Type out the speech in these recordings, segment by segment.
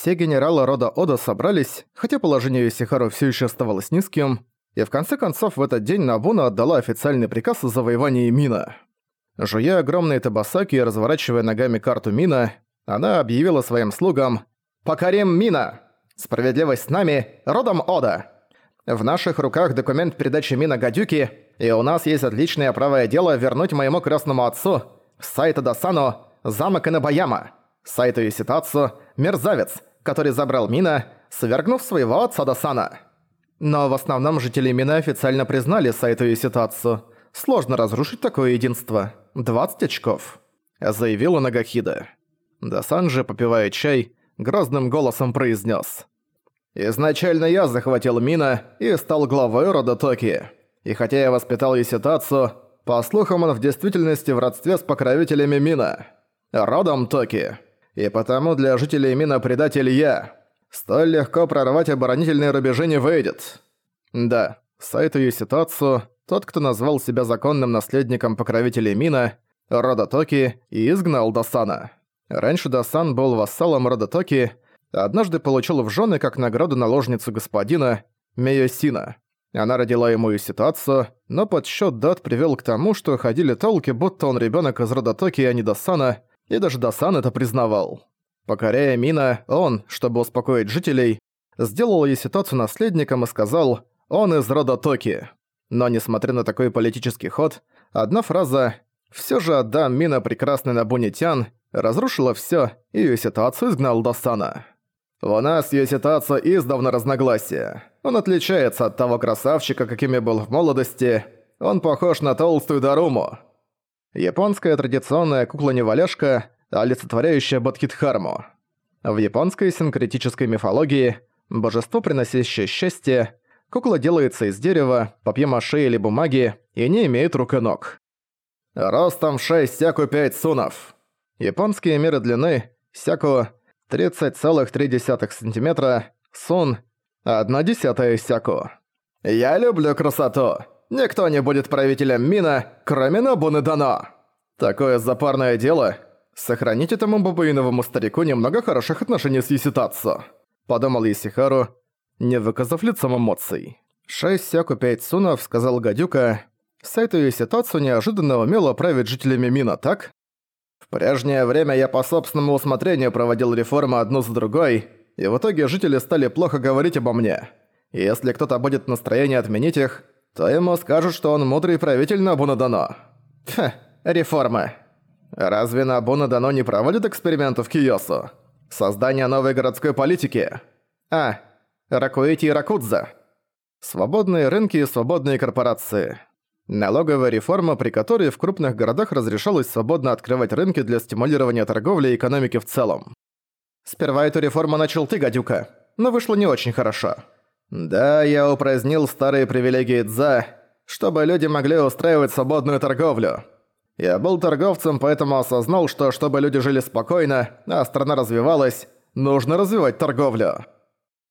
Все генералы рода Ода собрались, хотя положение Исихару все еще оставалось низким, и в конце концов в этот день Набуна отдала официальный приказ о завоевании Мина. Жуя огромные табасаки и разворачивая ногами карту Мина, она объявила своим слугам «Покорим Мина! Справедливость с нами, родом Ода! В наших руках документ передачи Мина Гадюки, и у нас есть отличное правое дело вернуть моему крестному отцу, Сайта Дасану, замок Инабаяма, Сайту Иситацу, мерзавец, который забрал Мина, свергнув своего отца Дасана». Но в основном жители Мина официально признали Сайту Иситацу. Сложно разрушить такое единство. 20 очков», — заявила Нагахида. Дасан же, попивая чай, грозным голосом произнес: «Изначально я захватил Мина и стал главой рода Токи. И хотя я воспитал Иситацу, по слухам он в действительности в родстве с покровителями Мина, родом Токи. И потому для жителей Мина предатель я. Столь легко прорвать оборонительные рубежи не выйдет. Да, Сайту Иситацу тот, кто назвал себя законным наследником покровителей Мина, рода Токи, и изгнал Досана. Раньше Досан был вассалом рода Токи, однажды получил в жены как награду наложницу господина Мейосина. Она родила ему и ситуацию, но подсчет дат привел к тому, что ходили толки, будто он ребенок из рода Токи, а не Досана, и даже Досан это признавал. Покоряя Мина, он, чтобы успокоить жителей, сделал ей ситуацию наследником и сказал «он из рода Токи». Но несмотря на такой политический ход, одна фраза «Всё же отдам Мина прекрасный Набунитян» разрушила всё, и её ситуацию изгнал Досана. «У нас её ситуация издавна разногласия. Он отличается от того красавчика, какими был в молодости. Он похож на толстую Даруму». Японская традиционная кукла-неваляшка, олицетворяющая Бадхидхарму. В японской синкретической мифологии божество, приносящее счастье, Кукла делается из дерева, папье-маше или бумаги и не имеет рук и ног. Ростом 6 сяку 5 сунов. Японские меры длины сяку 30,3 см, сун 1 десятая сяку. Я люблю красоту. Никто не будет правителем Мина, кроме Набуны Дано. Такое запарное дело. Сохранить этому бабуиновому старику немного хороших отношений с Иситацу. Подумал Исихару, не выказав лицом эмоций. «Шесть сяку пять сунов», — сказал гадюка. Сайту и ситуацию неожиданно умело править жителями Мина, так? В прежнее время я по собственному усмотрению проводил реформы одну за другой, и в итоге жители стали плохо говорить обо мне. И если кто-то будет в настроении отменить их, то ему скажут, что он мудрый правитель Набунадано. Реформы. Разве Набунадано не проводит экспериментов в Киосу? Создание новой городской политики? А, Ракуэти и Ракудза. Свободные рынки и свободные корпорации. Налоговая реформа, при которой в крупных городах разрешалось свободно открывать рынки для стимулирования торговли и экономики в целом. Сперва эту реформу начал ты, гадюка, но вышло не очень хорошо. Да, я упразднил старые привилегии Дза, чтобы люди могли устраивать свободную торговлю. Я был торговцем, поэтому осознал, что чтобы люди жили спокойно, а страна развивалась, нужно развивать торговлю.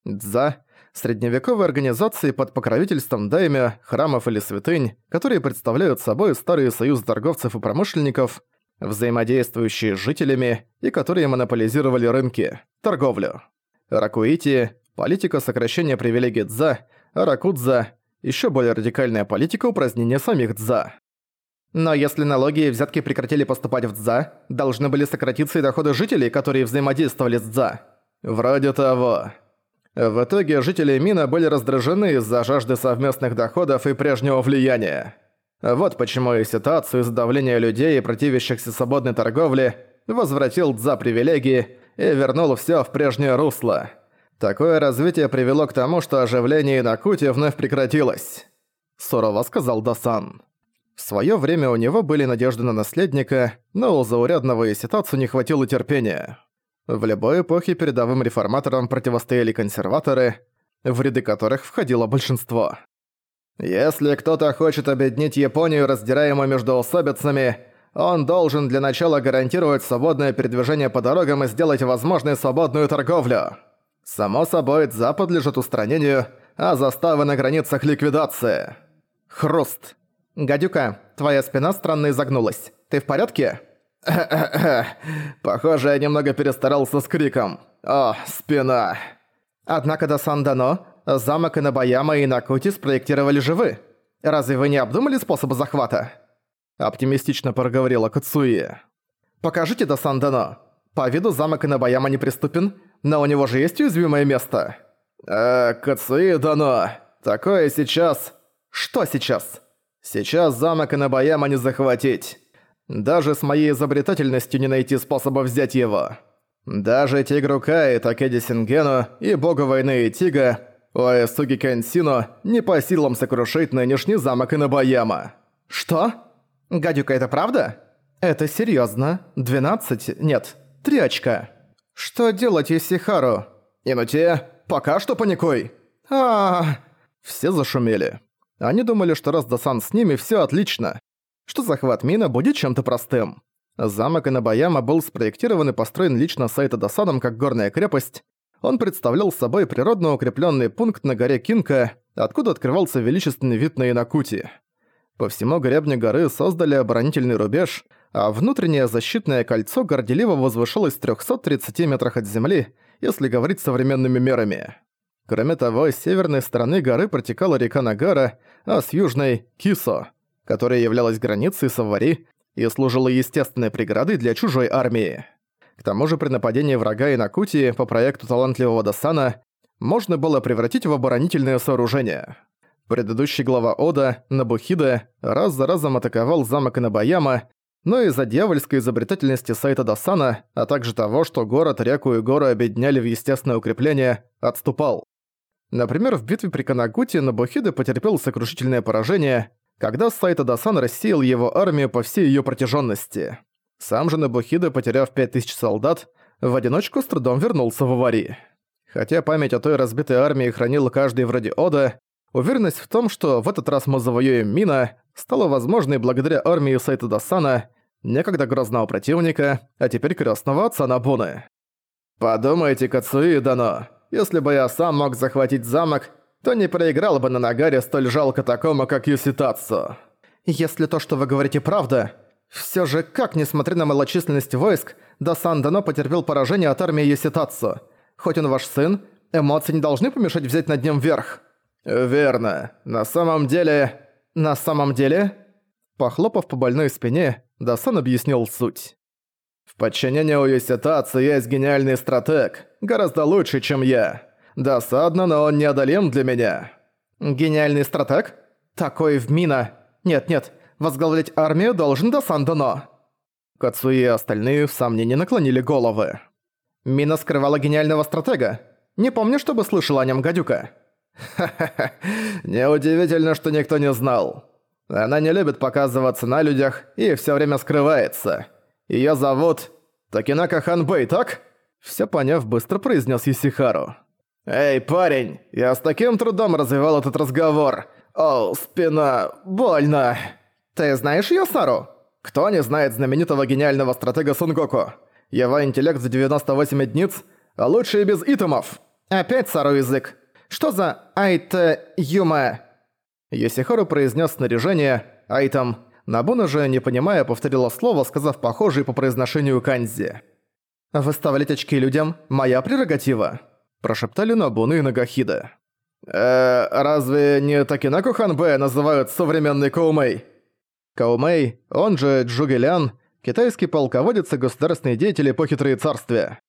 Дза – средневековые организации под покровительством даймя, храмов или святынь, которые представляют собой старые союзы торговцев и промышленников, взаимодействующие с жителями и которые монополизировали рынки, торговлю. Ракуити – политика сокращения привилегий Дза, а Ракудза – еще более радикальная политика упразднения самих Дза. Но если налоги и взятки прекратили поступать в Дза, должны были сократиться и доходы жителей, которые взаимодействовали с Дза. Вроде того. В итоге жители Мина были раздражены из-за жажды совместных доходов и прежнего влияния. Вот почему и ситуацию из давления людей, противящихся свободной торговле, возвратил Дза привилегии и вернул все в прежнее русло. Такое развитие привело к тому, что оживление Инакути вновь прекратилось. Сурово сказал Дасан. В своё время у него были надежды на наследника, но у заурядного Иситацу не хватило терпения. В любой эпохе передовым реформаторам противостояли консерваторы, в ряды которых входило большинство. Если кто-то хочет объединить Японию, раздираемую между особицами, он должен для начала гарантировать свободное передвижение по дорогам и сделать возможной свободную торговлю. Само собой, Запад лежит устранению, а заставы на границах ликвидации. Хруст. «Гадюка, твоя спина странно изогнулась. Ты в порядке?» Похоже, я немного перестарался с криком. О, спина. Однако до Сандано замок Инабаяма и Накути спроектировали же вы. Разве вы не обдумали способы захвата? Оптимистично проговорила Кацуи. Покажите до Сандано. По виду замок Инабаяма неприступен, но у него же есть уязвимое место. Э, Кацуи Дано. Такое сейчас... Что сейчас? Сейчас замок Инабаяма не захватить. Даже с моей изобретательностью не найти способа взять его. Даже Тигру Кай, Такеди Сингену и Богу войны Тига, Уэсуги Кэнсино не по силам сокрушить нынешний замок Инабаяма. Что? Гадюка, это правда? Это серьезно. 12, нет, 3 очка. Что делать, Исихару? Инуте, пока что паникуй. а, -а, -а. Все зашумели. Они думали, что раз Дасан с ними, все отлично что захват Мина будет чем-то простым. Замок Инабаяма был спроектирован и построен лично Сайта Досадом как горная крепость. Он представлял собой природно укрепленный пункт на горе Кинка, откуда открывался величественный вид на Инакути. По всему гребню горы создали оборонительный рубеж, а внутреннее защитное кольцо горделиво возвышалось в 330 метрах от земли, если говорить современными мерами. Кроме того, с северной стороны горы протекала река Нагара, а с южной – Кисо которая являлась границей Савари и служила естественной преградой для чужой армии. К тому же при нападении врага Инакути по проекту талантливого Досана можно было превратить в оборонительное сооружение. Предыдущий глава Ода, Набухида, раз за разом атаковал замок Инабаяма, но из-за дьявольской изобретательности сайта Досана, а также того, что город, реку и горы объединяли в естественное укрепление, отступал. Например, в битве при Канагуте Набухида потерпел сокрушительное поражение, когда Сайта Дасан рассеял его армию по всей её протяженности. Сам же Набухида, потеряв 5000 солдат, в одиночку с трудом вернулся в Авари. Хотя память о той разбитой армии хранил каждый вроде Ода, уверенность в том, что в этот раз мы завоюем Мина, стала возможной благодаря армии Сайта Дасана, некогда грозного противника, а теперь крестного отца Набуны. «Подумайте, Кацуи Дано, если бы я сам мог захватить замок, то не проиграл бы на Нагаре столь жалко такому, как Юситацу. Если то, что вы говорите, правда, все же как, несмотря на малочисленность войск, Дасан Дано потерпел поражение от армии Юситацу? Хоть он ваш сын, эмоции не должны помешать взять над ним верх. Верно. На самом деле... На самом деле... Похлопав по больной спине, Дасан объяснил суть. В подчинении у Юситацу есть гениальный стратег, гораздо лучше, чем я. Досадно, но он неодолим для меня. Гениальный стратег? Такой в Мина. Нет-нет, возглавлять армию должен Досан Дано. Кацуи и остальные в сомнении наклонили головы. Мина скрывала гениального стратега. Не помню, чтобы слышал о нем гадюка. Ха-ха-ха, неудивительно, что никто не знал. Она не любит показываться на людях и все время скрывается. Ее зовут Такинака Ханбэй, так? Все поняв, быстро произнес Исихару. «Эй, парень, я с таким трудом развивал этот разговор. О, спина, больно. Ты знаешь Йосару? Кто не знает знаменитого гениального стратега Сунгоку? Его интеллект за 98 единиц, а лучше и без итемов. Опять Сару язык. Что за айта юма? Йосихару произнес снаряжение, айтам. Набуна же, не понимая, повторила слово, сказав похожее по произношению канзи. «Выставлять очки людям – моя прерогатива» прошептали Набуна и Нагахида. «Э, разве не Такинаку Ханбэ называют современный Коумэй?» Коумэй, он же Джугелян, китайский полководец и государственный деятель эпохи Троецарствия.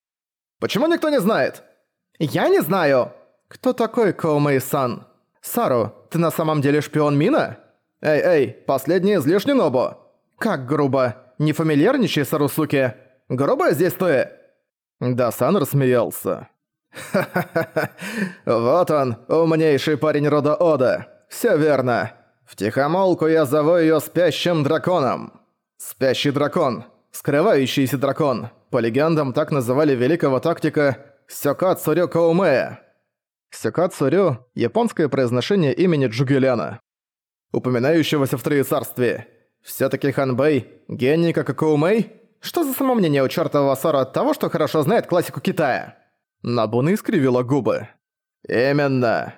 «Почему никто не знает?» «Я не знаю!» «Кто такой Коумэй-сан?» «Сару, ты на самом деле шпион Мина?» «Эй, эй, последний излишний Нобу!» «Как грубо! Не фамильярничай, Сарусуки! Грубо здесь ты!» Да, Сан рассмеялся. «Ха-ха-ха! Вот он, умнейший парень рода Ода! Всё верно! В тихомолку я зову её спящим драконом! Спящий дракон! Скрывающийся дракон! По легендам так называли великого тактика Сёкацурю Каумея. Сёкацурю – японское произношение имени Джугеляна, упоминающегося в Троецарстве. Всё-таки Ханбэй – гений как и Каумей? Что за самомнение у чёртового Сора от того, что хорошо знает классику Китая? Набуна искривила губы. «Именно.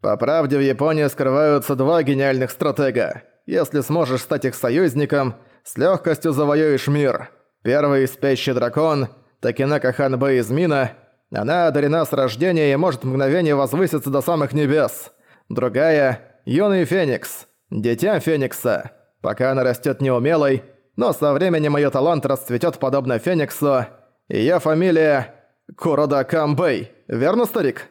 По правде, в Японии скрываются два гениальных стратега. Если сможешь стать их союзником, с легкостью завоюешь мир. Первый – спящий дракон, Такинака Ханбэ из Мина. Она одарена с рождения и может в мгновение возвыситься до самых небес. Другая — юный Феникс, дитя Феникса. Пока она растет неумелой, но со временем ее талант расцветет подобно Фениксу. Ее фамилия Курода Камбэй, верно, старик?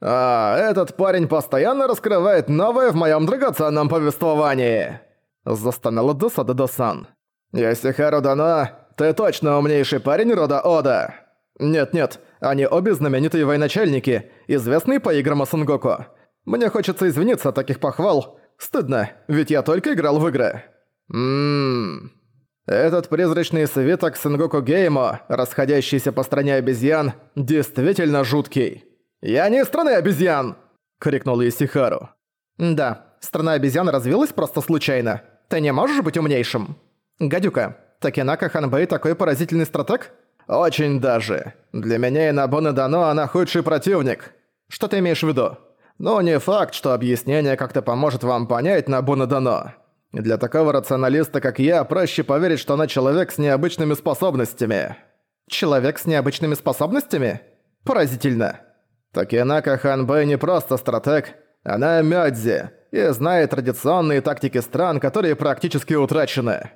А, этот парень постоянно раскрывает новое в моем драгоценном повествовании. Застонала досада Досан. Ясихару Дано, ты точно умнейший парень рода Ода. Нет-нет, они обе знаменитые военачальники, известные по играм Асунгоку. Мне хочется извиниться от таких похвал. Стыдно, ведь я только играл в игры. Ммм... Этот призрачный свиток Сенгоку Геймо, расходящийся по стране обезьян, действительно жуткий. «Я не из страны обезьян!» — крикнул Исихару. «Да, страна обезьян развилась просто случайно. Ты не можешь быть умнейшим?» «Гадюка, Такинака Ханбэй такой поразительный стратег?» «Очень даже. Для меня и Набуны Дано она худший противник. Что ты имеешь в виду?» «Ну, не факт, что объяснение как-то поможет вам понять Набуны Дано. Для такого рационалиста, как я, проще поверить, что она человек с необычными способностями». «Человек с необычными способностями? Поразительно». Такинака Ханбэй не просто стратег, она Мёдзи и знает традиционные тактики стран, которые практически утрачены.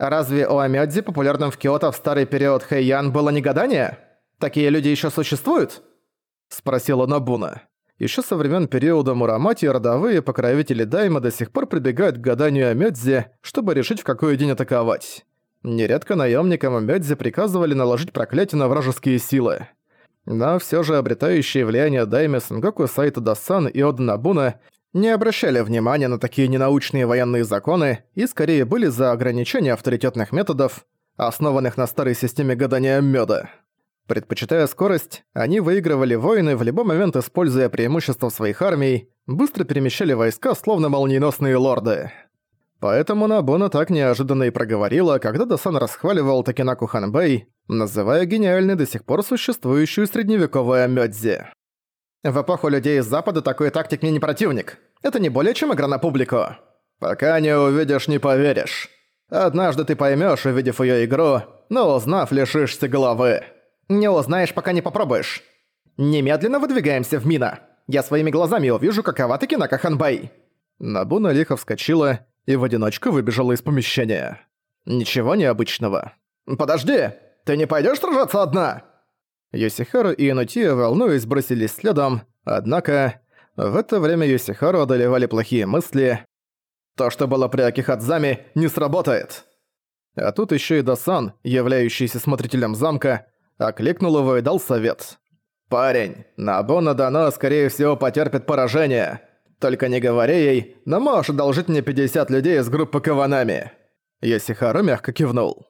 Разве у Амёдзи, популярном в Киото в старый период Хэйян, было не гадание? Такие люди еще существуют? Спросила Набуна. Еще со времен периода Мурамати родовые покровители Дайма до сих пор прибегают к гаданию о Мёдзе, чтобы решить, в какой день атаковать. Нередко наемникам Мёдзе приказывали наложить проклятие на вражеские силы. Но все же обретающие влияние Дайме Сенгоку Сайта Дасан и Ода Набуна не обращали внимания на такие ненаучные военные законы и скорее были за ограничение авторитетных методов, основанных на старой системе гадания мёда. Предпочитая скорость, они выигрывали войны, в любой момент используя преимущества своих армий, быстро перемещали войска, словно молниеносные лорды. Поэтому Набуна так неожиданно и проговорила, когда Дасан расхваливал Такинаку Ханбэй, называя гениальной до сих пор существующую средневековую Мёдзи. В эпоху людей из Запада такой тактик мне не противник. Это не более чем игра на публику. Пока не увидишь, не поверишь. Однажды ты поймёшь, увидев её игру, но узнав, лишишься головы. Не узнаешь, пока не попробуешь. Немедленно выдвигаемся в Мина. Я своими глазами увижу, какова таки на Каханбай. Набуна лихо вскочила и в одиночку выбежала из помещения. Ничего необычного. «Подожди! Ты не пойдешь сражаться одна?» Йосихару и Инутия, волнуясь, бросились следом, однако... В это время Йосихару одолевали плохие мысли. То, что было при Акихадзаме, не сработает. А тут еще и Дасан, являющийся смотрителем замка, окликнул его и дал совет. «Парень, Набона Дано, скорее всего, потерпит поражение. Только не говори ей, но можешь одолжить мне 50 людей из группы Каванами». Йосихару мягко кивнул.